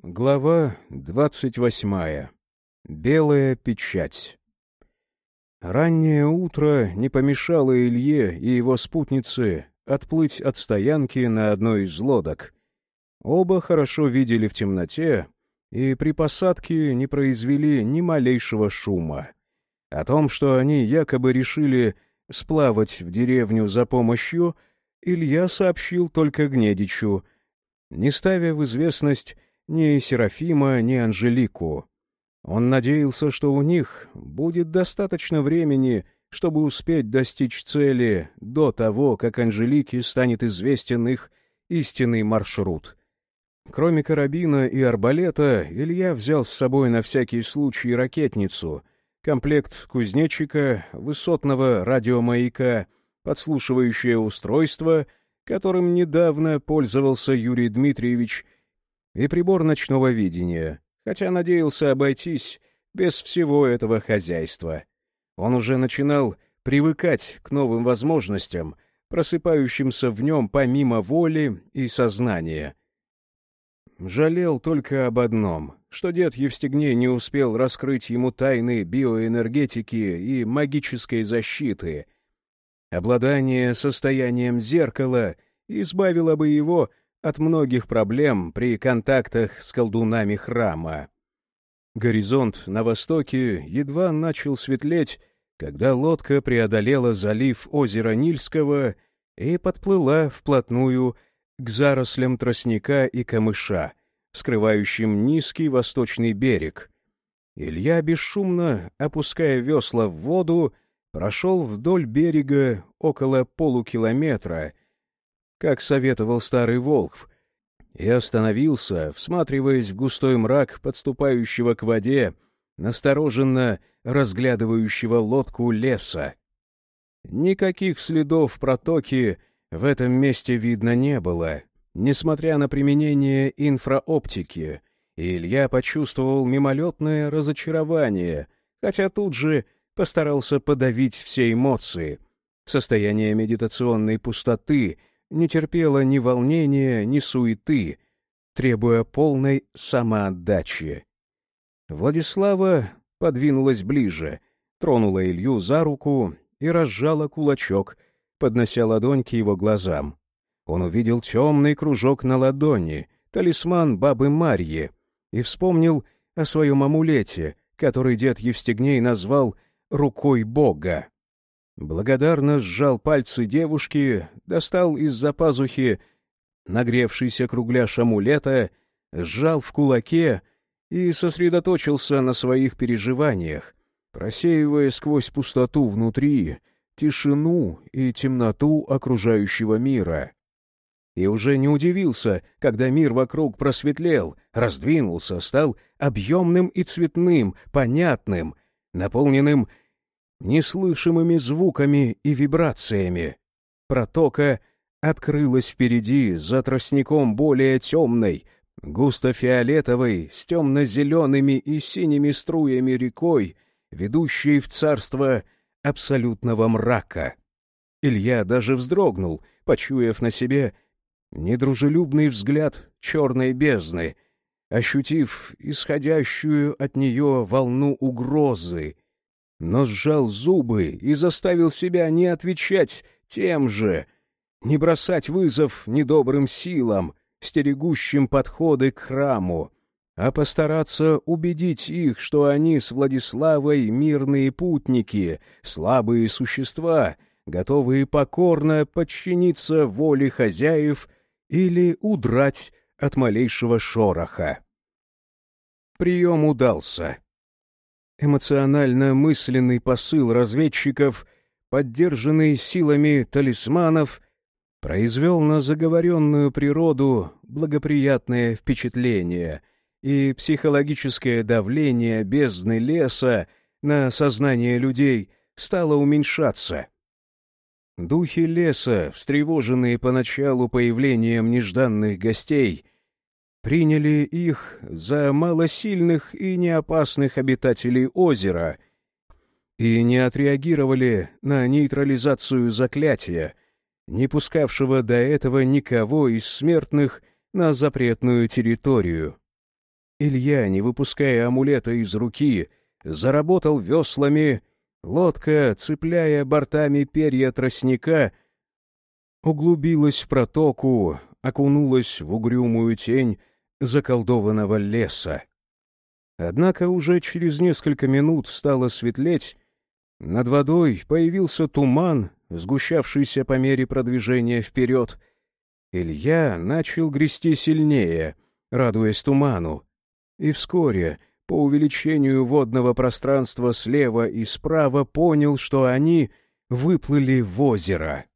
Глава двадцать восьмая. Белая печать. Раннее утро не помешало Илье и его спутнице отплыть от стоянки на одной из лодок. Оба хорошо видели в темноте и при посадке не произвели ни малейшего шума. О том, что они якобы решили сплавать в деревню за помощью, Илья сообщил только Гнедичу, не ставя в известность ни Серафима, ни Анжелику. Он надеялся, что у них будет достаточно времени, чтобы успеть достичь цели до того, как Анжелике станет известен их истинный маршрут. Кроме карабина и арбалета, Илья взял с собой на всякий случай ракетницу, комплект кузнечика, высотного радиомаяка, подслушивающее устройство, которым недавно пользовался Юрий Дмитриевич — и прибор ночного видения, хотя надеялся обойтись без всего этого хозяйства. Он уже начинал привыкать к новым возможностям, просыпающимся в нем помимо воли и сознания. Жалел только об одном, что дед Евстигней не успел раскрыть ему тайны биоэнергетики и магической защиты. Обладание состоянием зеркала избавило бы его от многих проблем при контактах с колдунами храма. Горизонт на востоке едва начал светлеть, когда лодка преодолела залив озера Нильского и подплыла вплотную к зарослям тростника и камыша, скрывающим низкий восточный берег. Илья, бесшумно опуская весла в воду, прошел вдоль берега около полукилометра как советовал старый Волхв, и остановился, всматриваясь в густой мрак подступающего к воде, настороженно разглядывающего лодку леса. Никаких следов протоки в этом месте видно не было, несмотря на применение инфраоптики, и Илья почувствовал мимолетное разочарование, хотя тут же постарался подавить все эмоции. Состояние медитационной пустоты не терпела ни волнения, ни суеты, требуя полной самоотдачи. Владислава подвинулась ближе, тронула Илью за руку и разжала кулачок, поднося ладонь к его глазам. Он увидел темный кружок на ладони, талисман бабы Марьи, и вспомнил о своем амулете, который дед Евстигней назвал «рукой Бога». Благодарно сжал пальцы девушки, достал из-за пазухи нагревшийся кругляш амулета, сжал в кулаке и сосредоточился на своих переживаниях, просеивая сквозь пустоту внутри тишину и темноту окружающего мира. И уже не удивился, когда мир вокруг просветлел, раздвинулся, стал объемным и цветным, понятным, наполненным неслышимыми звуками и вибрациями. Протока открылась впереди за тростником более темной, густо-фиолетовой, с темно-зелеными и синими струями рекой, ведущей в царство абсолютного мрака. Илья даже вздрогнул, почуяв на себе недружелюбный взгляд черной бездны, ощутив исходящую от нее волну угрозы — но сжал зубы и заставил себя не отвечать тем же, не бросать вызов недобрым силам, стерегущим подходы к храму, а постараться убедить их, что они с Владиславой мирные путники, слабые существа, готовые покорно подчиниться воле хозяев или удрать от малейшего шороха. Прием удался эмоционально-мысленный посыл разведчиков, поддержанный силами талисманов, произвел на заговоренную природу благоприятное впечатление, и психологическое давление бездны леса на сознание людей стало уменьшаться. Духи леса, встревоженные поначалу появлением нежданных гостей, приняли их за малосильных и неопасных обитателей озера и не отреагировали на нейтрализацию заклятия, не пускавшего до этого никого из смертных на запретную территорию. Илья, не выпуская амулета из руки, заработал веслами, лодка, цепляя бортами перья тростника, углубилась в протоку, окунулась в угрюмую тень заколдованного леса. Однако уже через несколько минут стало светлеть, над водой появился туман, сгущавшийся по мере продвижения вперед. Илья начал грести сильнее, радуясь туману, и вскоре, по увеличению водного пространства слева и справа, понял, что они выплыли в озеро.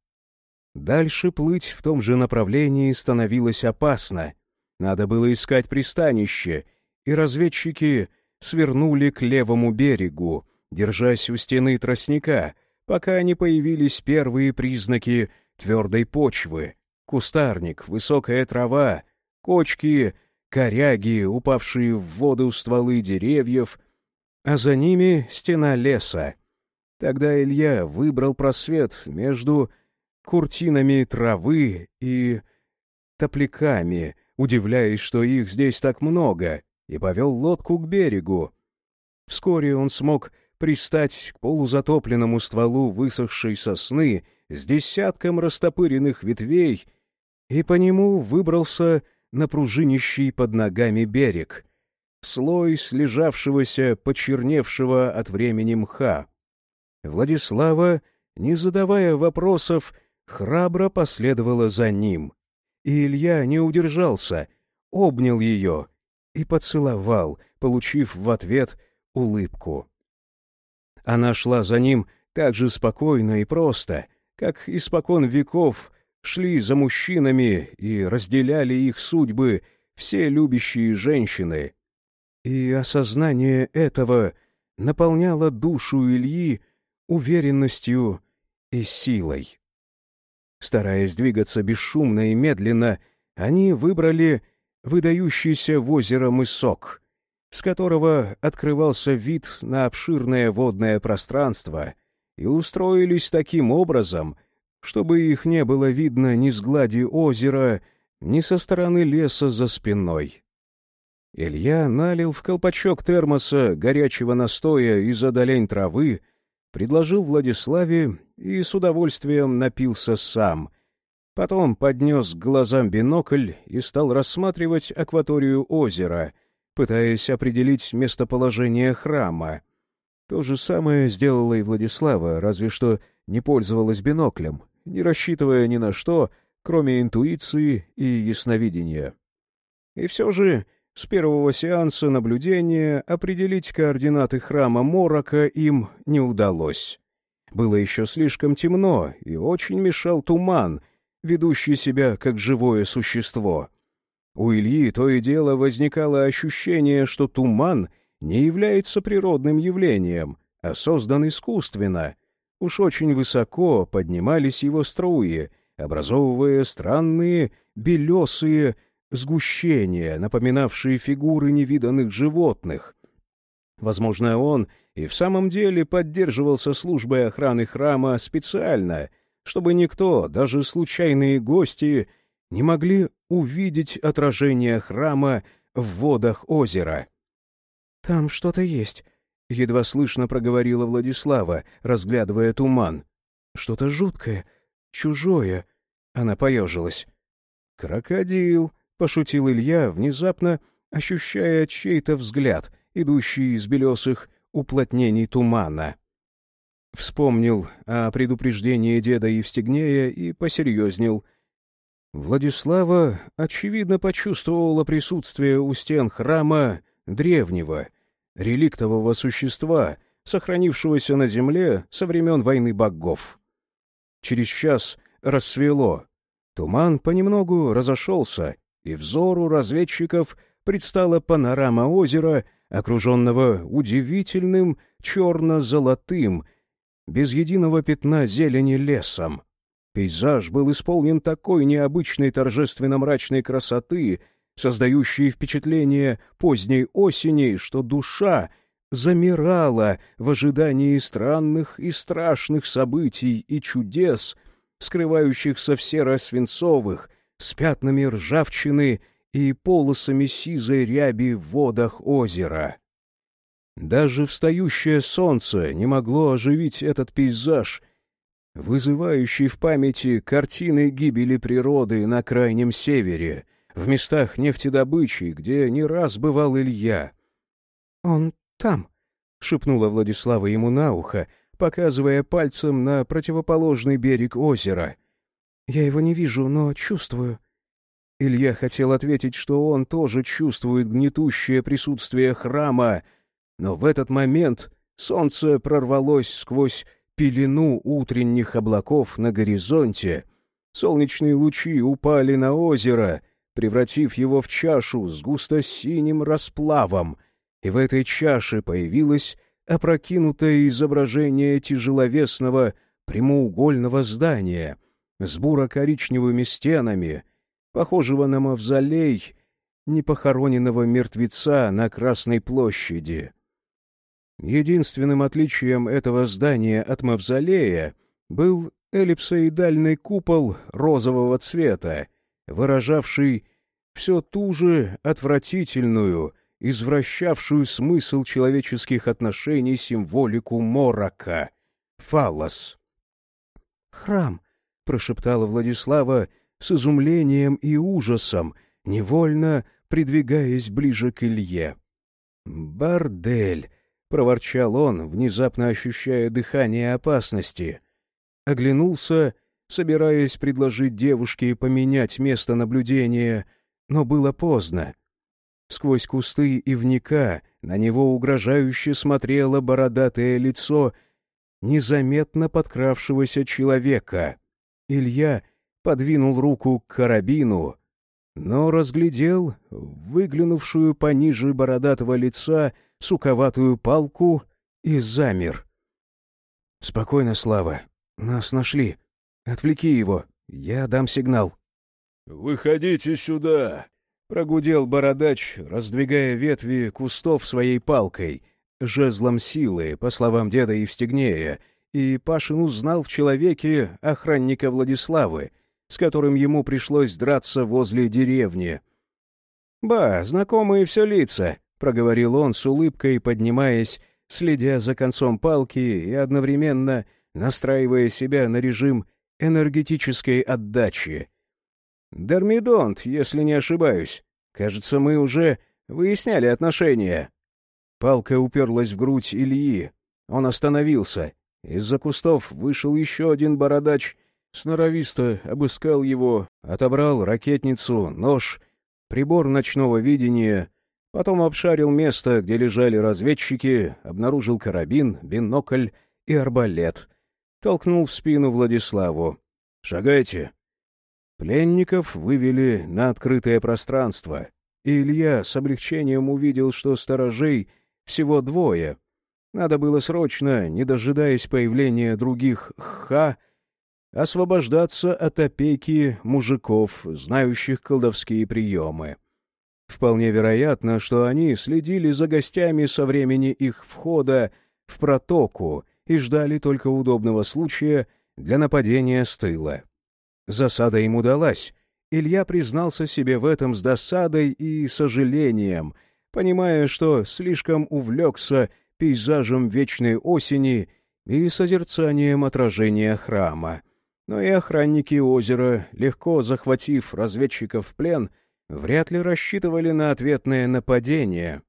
Дальше плыть в том же направлении становилось опасно. Надо было искать пристанище, и разведчики свернули к левому берегу, держась у стены тростника, пока не появились первые признаки твердой почвы — кустарник, высокая трава, кочки, коряги, упавшие в воду стволы деревьев, а за ними стена леса. Тогда Илья выбрал просвет между куртинами травы и топляками, удивляясь, что их здесь так много, и повел лодку к берегу. Вскоре он смог пристать к полузатопленному стволу высохшей сосны с десятком растопыренных ветвей, и по нему выбрался на пружинищий под ногами берег, слой слежавшегося, почерневшего от времени мха. Владислава, не задавая вопросов, храбро последовала за ним, и Илья не удержался, обнял ее и поцеловал, получив в ответ улыбку. Она шла за ним так же спокойно и просто, как испокон веков шли за мужчинами и разделяли их судьбы все любящие женщины. И осознание этого наполняло душу Ильи уверенностью и силой. Стараясь двигаться бесшумно и медленно, они выбрали выдающийся в озеро мысок, с которого открывался вид на обширное водное пространство, и устроились таким образом, чтобы их не было видно ни с глади озера, ни со стороны леса за спиной. Илья налил в колпачок термоса горячего настоя из одолень травы, предложил Владиславе и с удовольствием напился сам. Потом поднес к глазам бинокль и стал рассматривать акваторию озера, пытаясь определить местоположение храма. То же самое сделала и Владислава, разве что не пользовалась биноклем, не рассчитывая ни на что, кроме интуиции и ясновидения. И все же с первого сеанса наблюдения определить координаты храма Морока им не удалось. Было еще слишком темно, и очень мешал туман, ведущий себя как живое существо. У Ильи то и дело возникало ощущение, что туман не является природным явлением, а создан искусственно. Уж очень высоко поднимались его струи, образовывая странные белесые сгущения, напоминавшие фигуры невиданных животных. Возможно, он и в самом деле поддерживался службой охраны храма специально, чтобы никто, даже случайные гости, не могли увидеть отражение храма в водах озера. «Там что-то есть», — едва слышно проговорила Владислава, разглядывая туман. «Что-то жуткое, чужое». Она поежилась. «Крокодил», — пошутил Илья, внезапно ощущая чей-то взгляд, идущий из белесых уплотнений тумана. Вспомнил о предупреждении деда Евстигнея и посерьезнел. Владислава, очевидно, почувствовала присутствие у стен храма древнего, реликтового существа, сохранившегося на земле со времен войны богов. Через час рассвело. Туман понемногу разошелся, и взору разведчиков предстала панорама озера, окруженного удивительным черно-золотым, без единого пятна зелени лесом. Пейзаж был исполнен такой необычной торжественно-мрачной красоты, создающей впечатление поздней осени, что душа замирала в ожидании странных и страшных событий и чудес, скрывающихся в серо-свинцовых, с пятнами ржавчины и полосами сизой ряби в водах озера. Даже встающее солнце не могло оживить этот пейзаж, вызывающий в памяти картины гибели природы на крайнем севере, в местах нефтедобычи, где не раз бывал Илья. «Он там», — шепнула Владислава ему на ухо, показывая пальцем на противоположный берег озера. «Я его не вижу, но чувствую». Илья хотел ответить, что он тоже чувствует гнетущее присутствие храма, но в этот момент солнце прорвалось сквозь пелену утренних облаков на горизонте, солнечные лучи упали на озеро, превратив его в чашу с густо-синим расплавом, и в этой чаше появилось опрокинутое изображение тяжеловесного прямоугольного здания с буро-коричневыми стенами, похожего на мавзолей непохороненного мертвеца на Красной площади. Единственным отличием этого здания от мавзолея был эллипсоидальный купол розового цвета, выражавший все ту же отвратительную, извращавшую смысл человеческих отношений символику морока — фаллос. «Храм», — прошептала Владислава с изумлением и ужасом, невольно придвигаясь ближе к Илье. «Бордель», — проворчал он, внезапно ощущая дыхание опасности. Оглянулся, собираясь предложить девушке поменять место наблюдения, но было поздно. Сквозь кусты ивника на него угрожающе смотрело бородатое лицо незаметно подкравшегося человека. Илья подвинул руку к карабину, но разглядел выглянувшую пониже бородатого лица суковатую палку и замер. «Спокойно, Слава. Нас нашли. Отвлеки его. Я дам сигнал». «Выходите сюда!» — прогудел бородач, раздвигая ветви кустов своей палкой, жезлом силы, по словам деда Евстигнея, и Пашин узнал в человеке охранника Владиславы, с которым ему пришлось драться возле деревни. «Ба, знакомые все лица», — проговорил он с улыбкой, поднимаясь, следя за концом палки и одновременно настраивая себя на режим энергетической отдачи. «Дормидонт, если не ошибаюсь. Кажется, мы уже выясняли отношения». Палка уперлась в грудь Ильи. Он остановился. Из-за кустов вышел еще один бородач, сноровисто обыскал его, отобрал ракетницу, нож, прибор ночного видения, потом обшарил место, где лежали разведчики, обнаружил карабин, бинокль и арбалет. Толкнул в спину Владиславу. «Шагайте!» Пленников вывели на открытое пространство, и Илья с облегчением увидел, что сторожей всего двое. Надо было срочно, не дожидаясь появления других «ха», освобождаться от опеки мужиков, знающих колдовские приемы. Вполне вероятно, что они следили за гостями со времени их входа в протоку и ждали только удобного случая для нападения с тыла. Засада им удалась. Илья признался себе в этом с досадой и сожалением, понимая, что слишком увлекся пейзажем вечной осени и созерцанием отражения храма. Но и охранники озера, легко захватив разведчиков в плен, вряд ли рассчитывали на ответное нападение.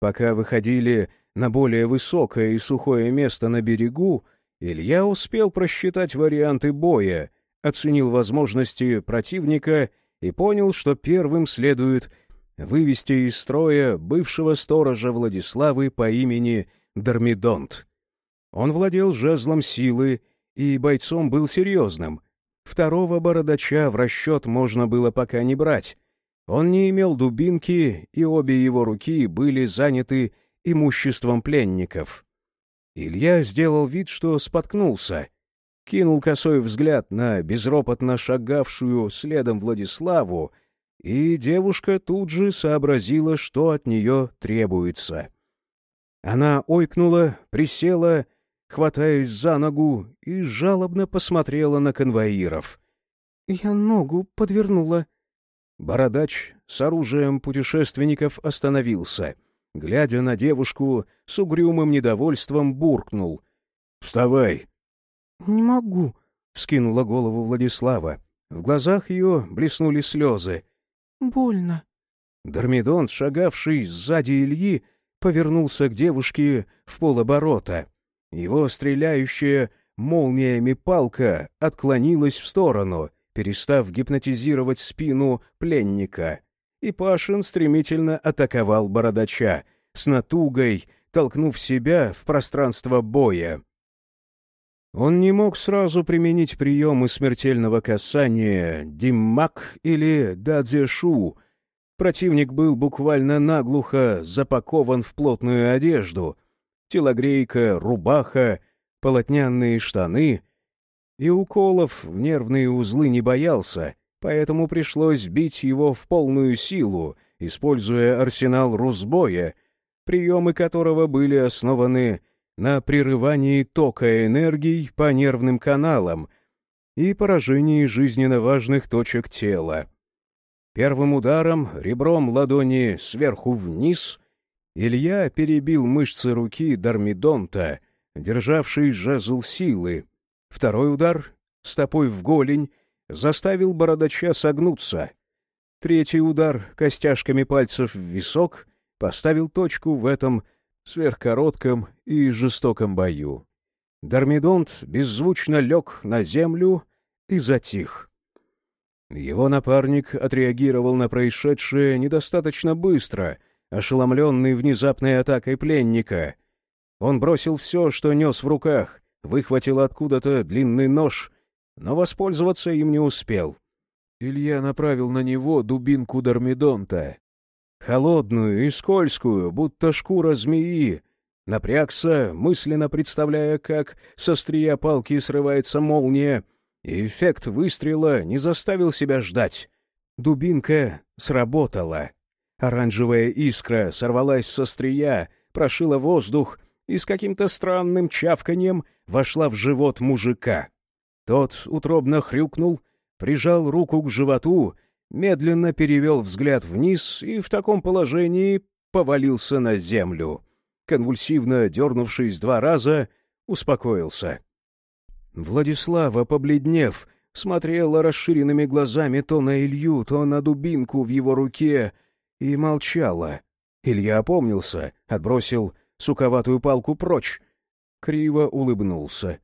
Пока выходили на более высокое и сухое место на берегу, Илья успел просчитать варианты боя, оценил возможности противника и понял, что первым следует вывести из строя бывшего сторожа Владиславы по имени Дормидонт. Он владел жезлом силы и бойцом был серьезным. Второго бородача в расчет можно было пока не брать. Он не имел дубинки, и обе его руки были заняты имуществом пленников. Илья сделал вид, что споткнулся, кинул косой взгляд на безропотно шагавшую следом Владиславу, и девушка тут же сообразила, что от нее требуется. Она ойкнула, присела, хватаясь за ногу, и жалобно посмотрела на конвоиров. — Я ногу подвернула. Бородач с оружием путешественников остановился. Глядя на девушку, с угрюмым недовольством буркнул. «Вставай!» «Не могу», — вскинула голову Владислава. В глазах ее блеснули слезы. «Больно». Дормидон, шагавший сзади Ильи, повернулся к девушке в полоборота. Его стреляющая молниями палка отклонилась в сторону, перестав гипнотизировать спину пленника. И Пашин стремительно атаковал бородача, с натугой толкнув себя в пространство боя. Он не мог сразу применить приемы смертельного касания Диммак или Дадзешу. Противник был буквально наглухо запакован в плотную одежду. Телогрейка, рубаха, полотняные штаны. И уколов в нервные узлы не боялся, поэтому пришлось бить его в полную силу, используя арсенал русбоя, приемы которого были основаны на прерывании тока энергий по нервным каналам и поражении жизненно важных точек тела. Первым ударом, ребром ладони сверху вниз, Илья перебил мышцы руки Дармидонта, державший жезл силы. Второй удар, стопой в голень, заставил бородача согнуться. Третий удар костяшками пальцев в висок поставил точку в этом сверхкоротком и жестоком бою. Дармидонт беззвучно лег на землю и затих. Его напарник отреагировал на происшедшее недостаточно быстро, ошеломленный внезапной атакой пленника. Он бросил все, что нес в руках, выхватил откуда-то длинный нож, но воспользоваться им не успел. Илья направил на него дубинку Дармидонта холодную и скользкую, будто шкура змеи. Напрягся, мысленно представляя, как со стрия палки срывается молния, и эффект выстрела не заставил себя ждать. Дубинка сработала. Оранжевая искра сорвалась со стрия, прошила воздух и с каким-то странным чавканьем вошла в живот мужика. Тот утробно хрюкнул, прижал руку к животу медленно перевел взгляд вниз и в таком положении повалился на землю. Конвульсивно дернувшись два раза, успокоился. Владислава, побледнев, смотрела расширенными глазами то на Илью, то на дубинку в его руке и молчала. Илья опомнился, отбросил суковатую палку прочь. Криво улыбнулся.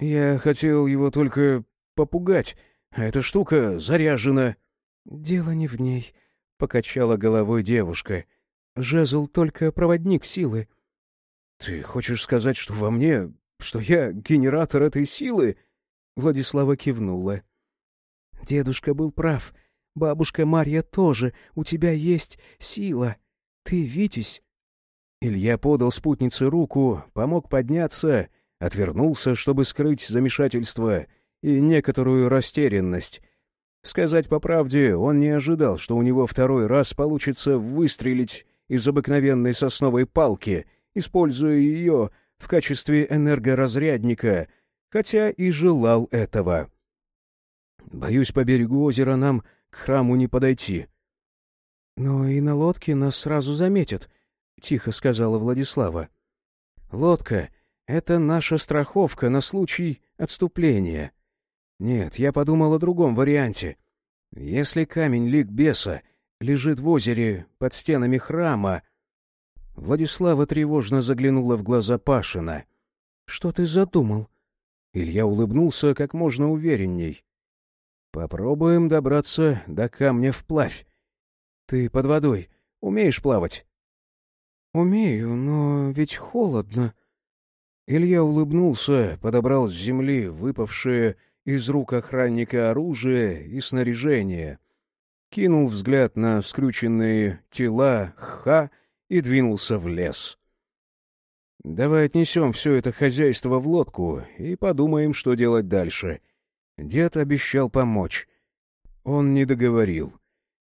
«Я хотел его только попугать, а эта штука заряжена». «Дело не в ней», — покачала головой девушка. «Жезл только проводник силы». «Ты хочешь сказать, что во мне... что я генератор этой силы?» Владислава кивнула. «Дедушка был прав. Бабушка Марья тоже. У тебя есть сила. Ты Витязь». Илья подал спутнице руку, помог подняться, отвернулся, чтобы скрыть замешательство и некоторую растерянность, Сказать по правде, он не ожидал, что у него второй раз получится выстрелить из обыкновенной сосновой палки, используя ее в качестве энергоразрядника, хотя и желал этого. «Боюсь, по берегу озера нам к храму не подойти». «Но и на лодке нас сразу заметят», — тихо сказала Владислава. «Лодка — это наша страховка на случай отступления». Нет, я подумал о другом варианте. Если камень лик беса лежит в озере под стенами храма... Владислава тревожно заглянула в глаза Пашина. — Что ты задумал? Илья улыбнулся как можно уверенней. — Попробуем добраться до камня вплавь. Ты под водой умеешь плавать? — Умею, но ведь холодно. Илья улыбнулся, подобрал с земли выпавшие из рук охранника оружие и снаряжение, кинул взгляд на скрюченные тела Ха и двинулся в лес. «Давай отнесем все это хозяйство в лодку и подумаем, что делать дальше». Дед обещал помочь. Он не договорил.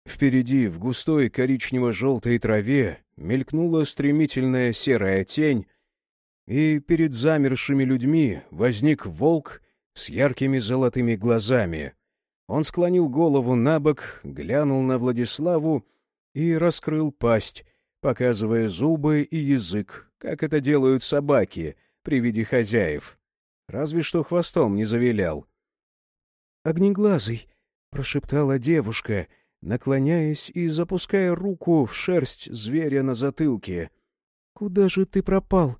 Впереди, в густой коричнево-желтой траве, мелькнула стремительная серая тень, и перед замершими людьми возник волк с яркими золотыми глазами. Он склонил голову на бок, глянул на Владиславу и раскрыл пасть, показывая зубы и язык, как это делают собаки при виде хозяев. Разве что хвостом не завилял. «Огнеглазый!» — прошептала девушка, наклоняясь и запуская руку в шерсть зверя на затылке. «Куда же ты пропал?»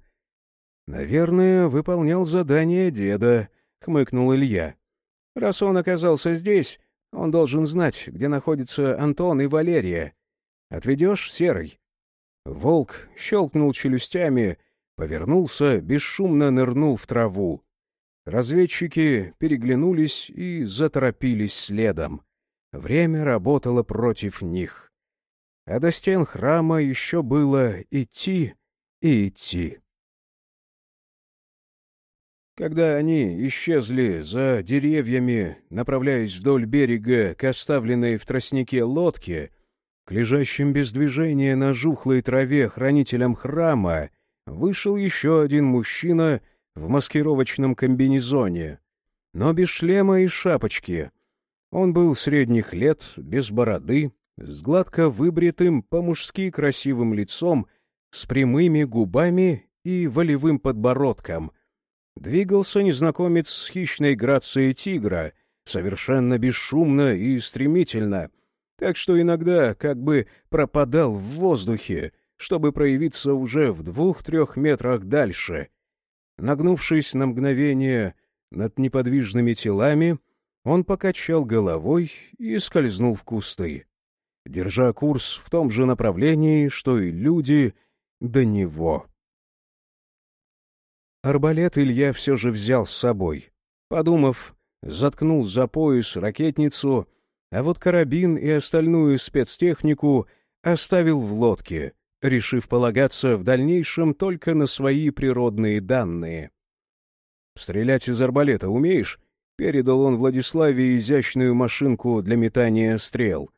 «Наверное, выполнял задание деда», — хмыкнул Илья. «Раз он оказался здесь, он должен знать, где находятся Антон и Валерия. Отведешь, Серый?» Волк щелкнул челюстями, повернулся, бесшумно нырнул в траву. Разведчики переглянулись и заторопились следом. Время работало против них. А до стен храма еще было идти и идти. Когда они исчезли за деревьями, направляясь вдоль берега к оставленной в тростнике лодке, к лежащим без движения на жухлой траве хранителям храма, вышел еще один мужчина в маскировочном комбинезоне, но без шлема и шапочки. Он был средних лет, без бороды, с гладко выбритым по-мужски красивым лицом, с прямыми губами и волевым подбородком — Двигался незнакомец с хищной грацией тигра, совершенно бесшумно и стремительно, так что иногда как бы пропадал в воздухе, чтобы проявиться уже в двух-трех метрах дальше. Нагнувшись на мгновение над неподвижными телами, он покачал головой и скользнул в кусты, держа курс в том же направлении, что и люди до него. Арбалет Илья все же взял с собой. Подумав, заткнул за пояс ракетницу, а вот карабин и остальную спецтехнику оставил в лодке, решив полагаться в дальнейшем только на свои природные данные. «Стрелять из арбалета умеешь?» — передал он Владиславе изящную машинку для метания стрел.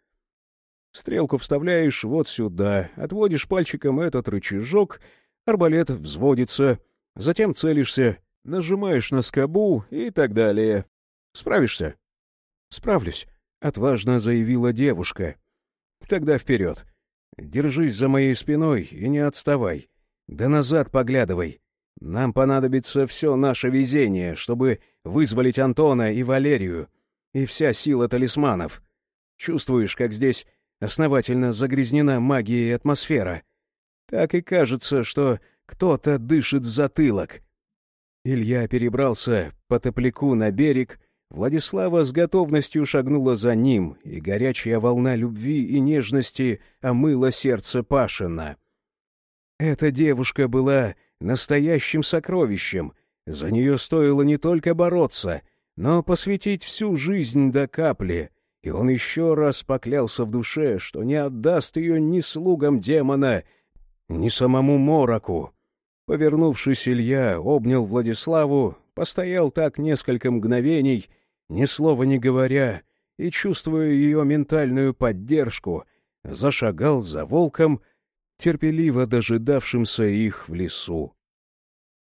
«Стрелку вставляешь вот сюда, отводишь пальчиком этот рычажок, арбалет взводится» Затем целишься, нажимаешь на скобу и так далее. Справишься? Справлюсь, — отважно заявила девушка. Тогда вперед. Держись за моей спиной и не отставай. Да назад поглядывай. Нам понадобится все наше везение, чтобы вызволить Антона и Валерию, и вся сила талисманов. Чувствуешь, как здесь основательно загрязнена магия и атмосфера? Так и кажется, что кто-то дышит в затылок. Илья перебрался по топляку на берег, Владислава с готовностью шагнула за ним, и горячая волна любви и нежности омыла сердце Пашина. Эта девушка была настоящим сокровищем, за нее стоило не только бороться, но посвятить всю жизнь до капли, и он еще раз поклялся в душе, что не отдаст ее ни слугам демона, ни самому Мороку. Повернувшись, Илья обнял Владиславу, постоял так несколько мгновений, ни слова не говоря, и, чувствуя ее ментальную поддержку, зашагал за волком, терпеливо дожидавшимся их в лесу.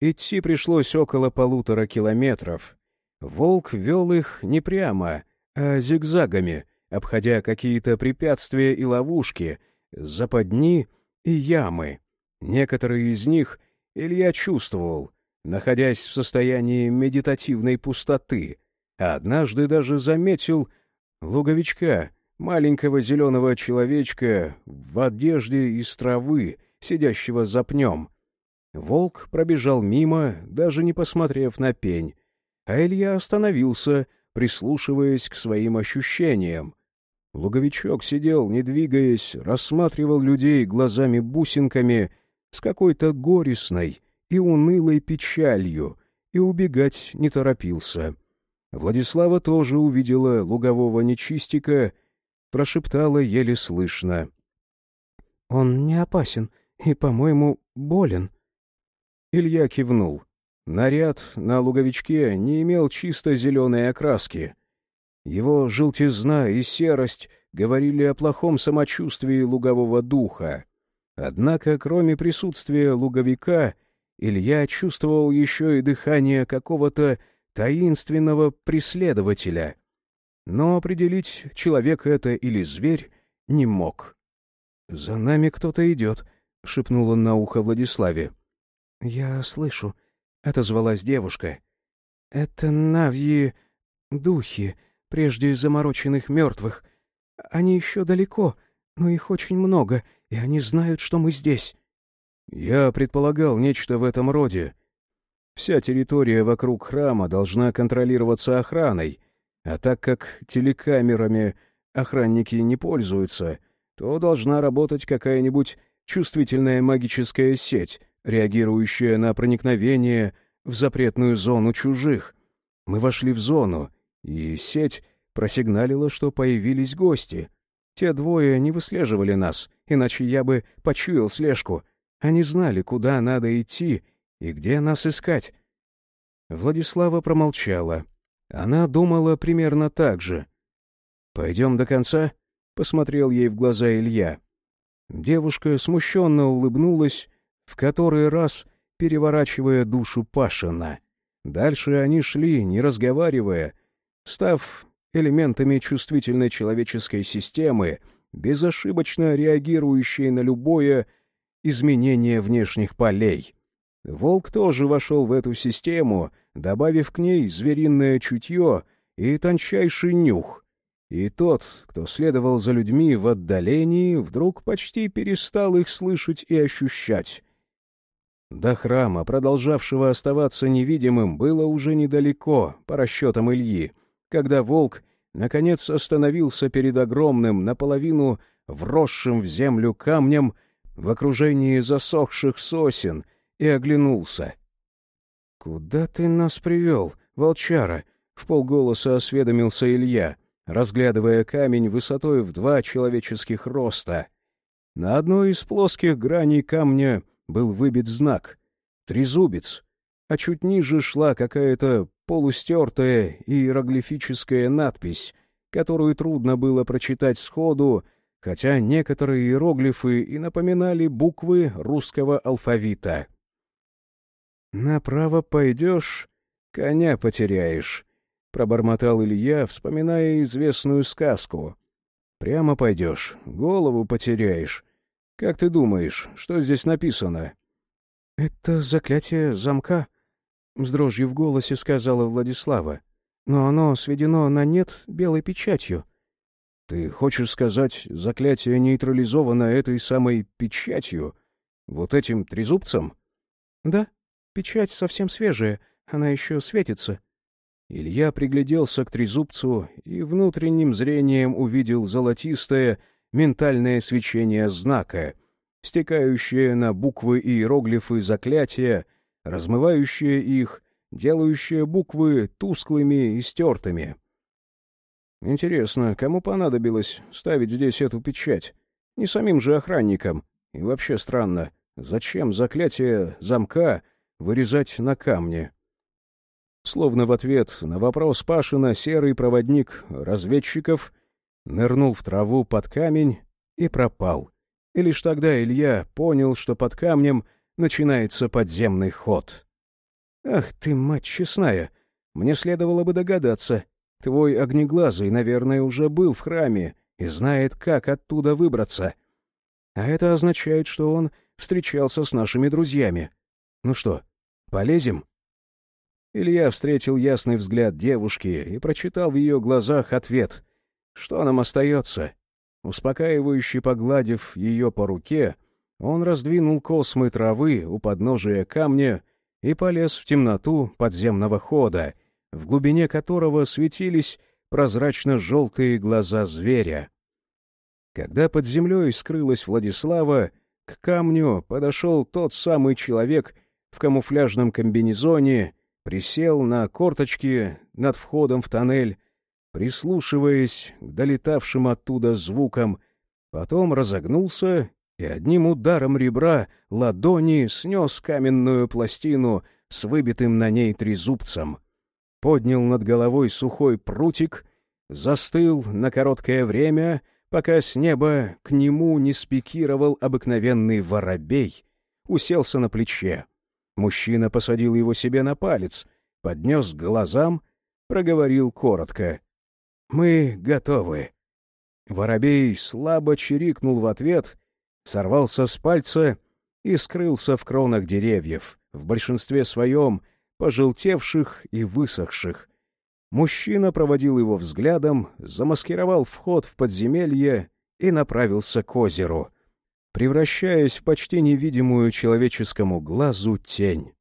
Идти пришлось около полутора километров. Волк вел их не прямо, а зигзагами, обходя какие-то препятствия и ловушки, западни и ямы. Некоторые из них — Илья чувствовал, находясь в состоянии медитативной пустоты, а однажды даже заметил луговичка, маленького зеленого человечка в одежде из травы, сидящего за пнем. Волк пробежал мимо, даже не посмотрев на пень, а Илья остановился, прислушиваясь к своим ощущениям. Луговичок сидел, не двигаясь, рассматривал людей глазами-бусинками — с какой-то горестной и унылой печалью, и убегать не торопился. Владислава тоже увидела лугового нечистика, прошептала еле слышно. — Он не опасен и, по-моему, болен. Илья кивнул. Наряд на луговичке не имел чисто зеленой окраски. Его желтизна и серость говорили о плохом самочувствии лугового духа. Однако, кроме присутствия луговика, Илья чувствовал еще и дыхание какого-то таинственного преследователя. но определить, человек это или зверь, не мог. «За нами кто-то идет», — шепнул он на ухо Владиславе. «Я слышу», — отозвалась девушка. «Это навьи духи, прежде замороченных мертвых. Они еще далеко, но их очень много, и они знают, что мы здесь». «Я предполагал нечто в этом роде. Вся территория вокруг храма должна контролироваться охраной, а так как телекамерами охранники не пользуются, то должна работать какая-нибудь чувствительная магическая сеть, реагирующая на проникновение в запретную зону чужих. Мы вошли в зону, и сеть просигналила, что появились гости. Те двое не выслеживали нас, иначе я бы почуял слежку. Они знали, куда надо идти и где нас искать. Владислава промолчала. Она думала примерно так же. «Пойдем до конца?» — посмотрел ей в глаза Илья. Девушка смущенно улыбнулась, в который раз переворачивая душу Пашина. Дальше они шли, не разговаривая, став элементами чувствительной человеческой системы, безошибочно реагирующей на любое изменение внешних полей. Волк тоже вошел в эту систему, добавив к ней звериное чутье и тончайший нюх. И тот, кто следовал за людьми в отдалении, вдруг почти перестал их слышать и ощущать. До храма, продолжавшего оставаться невидимым, было уже недалеко, по расчетам Ильи, когда волк, наконец, остановился перед огромным, наполовину вросшим в землю камнем в окружении засохших сосен и оглянулся. — Куда ты нас привел, волчара? — в полголоса осведомился Илья разглядывая камень высотой в два человеческих роста. На одной из плоских граней камня был выбит знак — трезубец, а чуть ниже шла какая-то полустертая иероглифическая надпись, которую трудно было прочитать сходу, хотя некоторые иероглифы и напоминали буквы русского алфавита. «Направо пойдешь, коня потеряешь», — пробормотал Илья, вспоминая известную сказку. «Прямо пойдешь, голову потеряешь. Как ты думаешь, что здесь написано?» «Это заклятие замка», — с дрожью в голосе сказала Владислава. «Но оно сведено на нет белой печатью». «Ты хочешь сказать, заклятие нейтрализовано этой самой печатью? Вот этим трезубцем?» «Да, печать совсем свежая, она еще светится». Илья пригляделся к трезубцу и внутренним зрением увидел золотистое ментальное свечение знака, стекающее на буквы и иероглифы заклятия, размывающее их, делающее буквы тусклыми и стертыми. Интересно, кому понадобилось ставить здесь эту печать? Не самим же охранникам. И вообще странно, зачем заклятие замка вырезать на камне? Словно в ответ на вопрос Пашина серый проводник разведчиков нырнул в траву под камень и пропал. И лишь тогда Илья понял, что под камнем начинается подземный ход. «Ах ты, мать честная! Мне следовало бы догадаться. Твой огнеглазый, наверное, уже был в храме и знает, как оттуда выбраться. А это означает, что он встречался с нашими друзьями. Ну что, полезем?» Илья встретил ясный взгляд девушки и прочитал в ее глазах ответ. «Что нам остается?» Успокаивающе погладив ее по руке, он раздвинул космы травы у подножия камня и полез в темноту подземного хода, в глубине которого светились прозрачно-желтые глаза зверя. Когда под землей скрылась Владислава, к камню подошел тот самый человек в камуфляжном комбинезоне присел на корточки над входом в тоннель, прислушиваясь к долетавшим оттуда звукам, потом разогнулся и одним ударом ребра ладони снес каменную пластину с выбитым на ней трезубцем, поднял над головой сухой прутик, застыл на короткое время, пока с неба к нему не спикировал обыкновенный воробей, уселся на плече. Мужчина посадил его себе на палец, поднес к глазам, проговорил коротко. Мы готовы». Воробей слабо чирикнул в ответ, сорвался с пальца и скрылся в кронах деревьев, в большинстве своем пожелтевших и высохших. Мужчина проводил его взглядом, замаскировал вход в подземелье и направился к озеру, превращаясь в почти невидимую человеческому глазу тень.